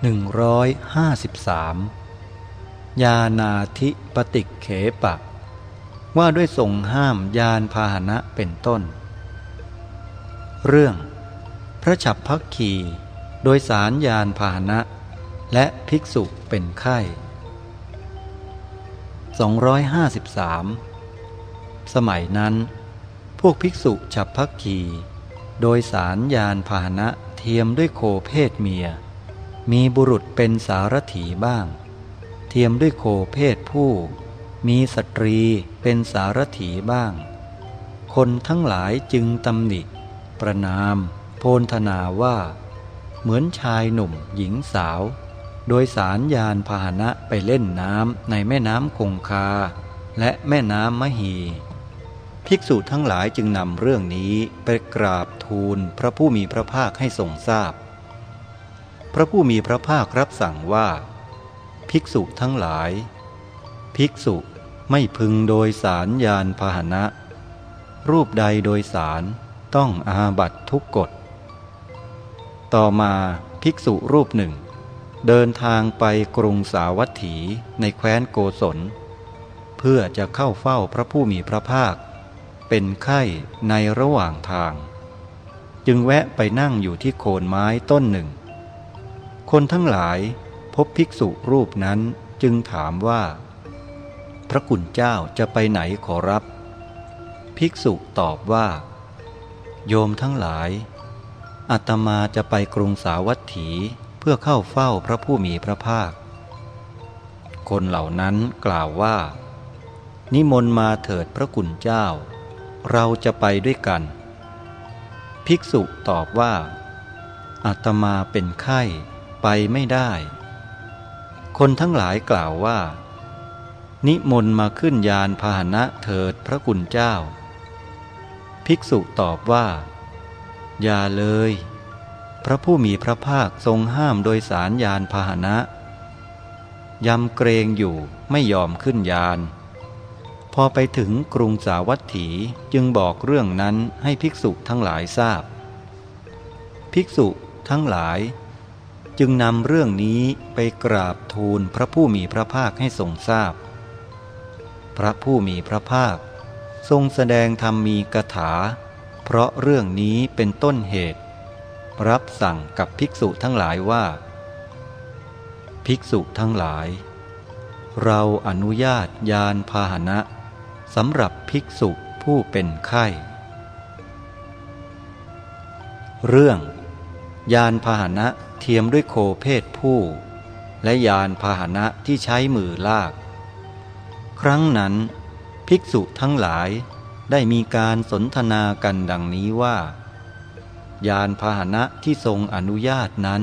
153 ยานาธิปติเขปะ ว่าด้วยทรงห้ามยานพาหนะเป็นต้น เรื่อง พระฉับพักขีโดยสารยานพาหนะ และภิกษุเป็นไข้ 253 สมัยนั้น พวกภิกษุฉับพักขีโดยสารยานพาหนะเทียมด้วยโคเพศเมีย มีบุรุษเป็นสารถีบ้าง เทียมด้วยโคเพศผู้ มีสตรีเป็นสารถีบ้าง คนทั้งหลายจึงตำหนิ ประนาม โพนธนาว่า เหมือนชายหนุ่มหญิงสาว โดยสารยานพาหนะไปเล่นน้ำในแม่น้ำคงคา และแม่น้ำมหีภิกษุทั้งหลายจึงนำเรื่องนี้ไปกราบทูลพระผู้มีพระภาคให้ทรงทราบพ พระผู้มีพระภาครับสั่งว่า ภิกษุทั้งหลาย ภิกษุไม่พึงโดยสารยานพาหนะ รูปใดโดยสารต้องอาบัตทุกกฎ ต่อมาภิกษุรูปหนึ่ง เดินทางไปกรุงสาวัตถีในแคว้นโกศล เพื่อจะเข้าเฝ้าพระผู้มีพระภาค เป็นไข้ในระหว่างทาง จึงแวะไปนั่งอยู่ที่โคนไม้ต้นหนึ่ง คนทั้งหลายพบภิกษุรูปนั้นจึงถามว่า พระกุณเจ้าจะไปไหนขอรับ ภิกษุตอบว่า โยมทั้งหลาย อาตมาจะไปกรุงสาวัตถีเพื่อเข้าเฝ้าพระผู้มีพระภาค คนเหล่านั้นกล่าวว่า นิมนต์มาเถิดพระกุณเจ้า เราจะไปด้วยกัน ภิกษุตอบว่าอาตมาเป็นไข้ ไปไม่ได้ คนทั้งหลายกล่าวว่า นิมนต์มาขึ้นยานพาหนะเถิดพระกุณเจ้า ภิกษุตอบว่า อย่าเลย พระผู้มีพระภาคทรงห้ามโดยสารยานพาหนะยำเกรงอยู่ไม่ยอมขึ้นยาน พอไปถึงกรุงสาวัตถีจึงบอกเรื่องนั้นให้ภิกษุทั้งหลายทราบ ภิกษุทั้งหลาย จึงนำเรื่องนี้ไปกราบทูลพระผู้มีพระภาคให้ทรงทราบพพระผู้มีพระภาค ทรงแสดงธรรมมีกถา เพราะเรื่องนี้เป็นต้นเหตุ รับสั่งกับภิกษุทั้งหลายว่า ภิกษุทั้งหลาย เราอนุญาตยานพาหนะสำหรับภิกษุผู้เป็นไข้ เรื่อง ยานพาหนะเทียมด้วยโคเพศผู้ และยานพาหนะที่ใช้มือลาก ครั้งนั้น ภิกษุทั้งหลายได้มีการสนทนากันดังนี้ว่า ยานพาหนะที่ทรงอนุญาตนั้น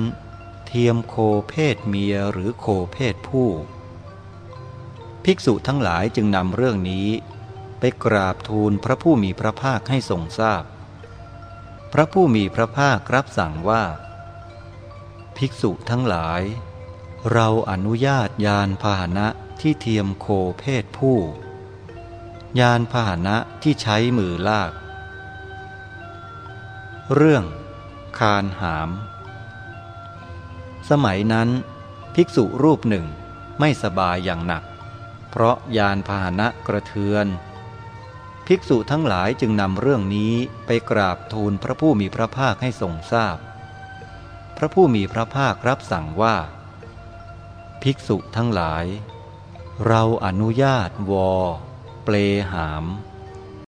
เทียมโคเพศเมียหรือโคเพศผู้ ภิกษุทั้งหลายจึงนำเรื่องนี้ ไปกราบทูลพระผู้มีพระภาคให้ทรงทราบพ พระผู้มีพระภาครับสั่งว่า ภิกษุทั้งหลาย เราอนุญาตยานพาหนะที่เทียมโคเพศผู้ ยานพาหนะที่ใช้มือลาก เรื่อง คานหาม สมัยนั้น ภิกษุรูปหนึ่งไม่สบายอย่างหนัก เพราะยานพาหนะกระเทือน ภิกษุทั้งหลายจึงนำเรื่องนี้ไปกราบทูลพระผู้มีพระภาคให้ทรงทราบพพระผู้มีพระภาครับสั่งว่า ภิกษุทั้งหลาย เราอนุญาตวอเปลหาม